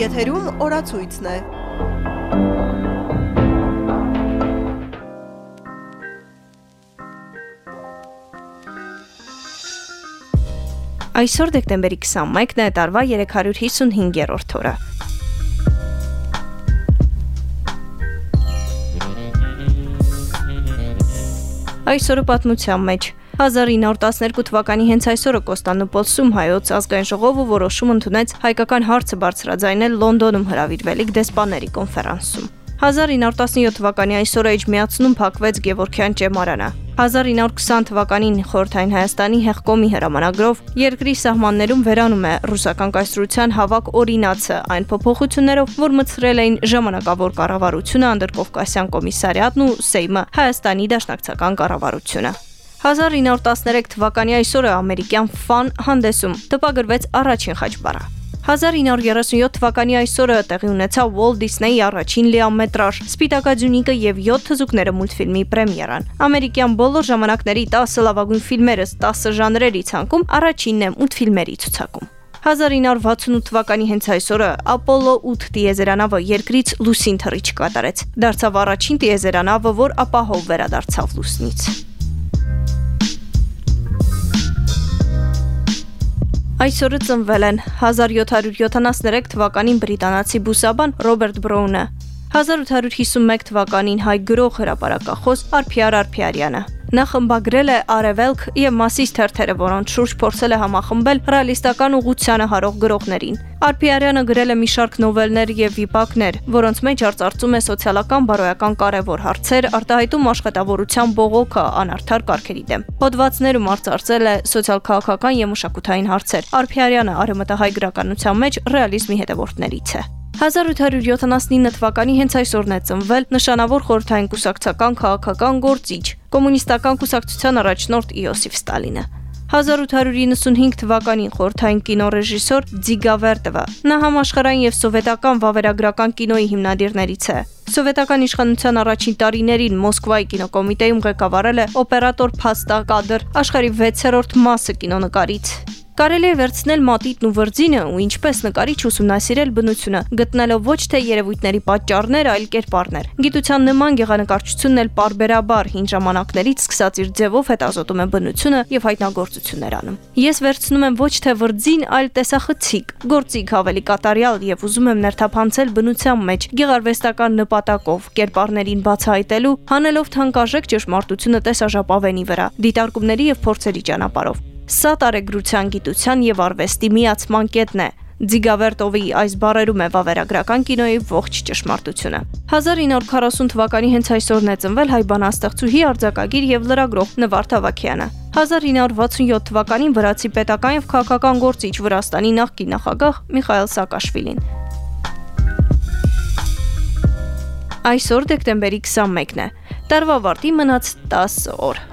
Եթերում օրացույցն է։ Այսօր դեկտեմբերի 21-ն է, տարվա 355-րդ օրը։ Այսօրը պատմության մեջ 1912 թվականի հենց այսօրը Կոստանդնուպոլսում հայոց ազգային ժողովը որոշում ընդունեց հայկական հարցը բարձրաձայնել Լոնդոնում հրավիրվելիք դեսպանների կոնֆերանսում։ 1917 թվականի այսօրը Էջմիածնում փակվեց Գևորգյան ճեմարանը։ 1920 թվականին Խորթային Հայաստանի հեղկոմի հրամանագրով երկրի սահմաններում վերանում է ռուսական կայսրության հավաք օրինացը այն փոփոխություններով, որ մցրել էին ժամանակավոր կառավարությունը, Անդրկովկասյան կոմիսարիատն ու Սեյմը, Հայաստանի դաշնակցական կառավարությունը։ 1913 թվականի այսօրը ամերիկյան ֆան հանդեսում տպագրվեց առաջին խաչբառը։ 1937 թվականի այսօրը տեղի ունեցավ Walt Disney-ի առաջին լիամետրաժ Սպիտակաձյունիկը եւ 7 թզուկները մուլտֆիլմի պրեմիերան։ Ամերիկյան բոլոր ժամանակների 10 լավագույն ֆիլմերս 10 ժանրերի ցանկում առաջինն է մուլտֆիլմերի ցուցակում։ 1968 թվականի հենց այսօրը Ապոլո 8 տիեզերանավը երկրից լուսին թռիչ կատարեց։ Դարձավ առաջին տիեզերանավը, որ ապահով վերադարձավ լուսնից։ Այսօրը ծնվել են 1773 թվականին բրիտանացի բուսաբան Ռոբերտ Բրոունը, 1851 թվականին հայ գրող հրապարակախոս Արփիար Արփիարյանը, Նա խմբագրել է Արևելք եւ Մասիս թերթերը, որոնց շուրջ փորձել է համախմբել ռեալիստական ուղղությանը հարող գրողներին։ Արփիարյանը գրել է մի շարք նովելներ եւ վիպակներ, որոնց մեջ արծարծում է սոցիալական բարոյական կարևոր հարցեր, արտահայտում աշխատավորության բողոքը անարդար կարգերի դեմ։ Հոդվածներում արծարծել է սոցիալ-քաղաքական եւ մշակութային հարցեր։ Արփիարյանը արեմտահայ գրականության մեջ ռեալիզմի հետևորդներից է։ 1879 թվականի հենց այսօրն է ծնվել նշանավոր խորհրդային կուսակցական քաղաքական գործիչ, կոմունիստական կուսակցության առաջնորդ Իոսիֆ Ստալինը։ 1895 թվականին խորթային կինոռեժիսոր Ձիգավերտովը։ Նա համաշխարհային եւ սովետական վավերագրական կինոյի հիմնադիրներից է։ Սովետական իշխանության առաջին տարիներին Մոսկվայի կինոկոմիտեում ղեկավարել է օպերատոր Փաստա Կադր, աշխարհի 6-րդ մասը կինոնկարից։ Կարելի է վերցնել մատիտն ու վրձինը ու ինչպես նկարիչ ուսումնասիրել բնությունը, գտնելով ոչ թե երևույթների պատճառներ, այլ կերպարներ։ Գիտության նման գեղանկարչությունն էլ parberabar հին ժամանակներից սկսած իր ձևով հետազոտում է բնությունը եւ հայտնագործություններ անում։ Ես վերցնում եմ ոչ թե վրձին, այլ տեսախցիկ, գործիք ավելի կատարյալ եւ ուզում եմ ներթափանցել բնության մեջ գեղարվեստական նպատակով, կերպարներին բացահայտելու, հանելով թանկարժեք ճշմարտությունը տեսաժապավենի վրա, դիտարկումների եւ փորձերի ճանապարհով։ Սա տարեգրության գիտության եւ արվեստի միացման կետն է։ Ձիգավերտովի այս բարերում է վավերագրական կինոյի ողջ ճշմարտությունը։ 1940 թվականի հենց այսօրն է ծնվել հայ բանաստեղծուհի արձակագիր եւ լրագրող Նվարդ Ավակյանը։ 1967 թվականին վրացի պետական եւ քաղաքական գործիչ Վրաստանի նախկին նախագահ Միխայել Սակաշվիլին։ Այսօր դեկտեմբերի 21-ն է։ Տարվա վարտի մնաց 10 օր։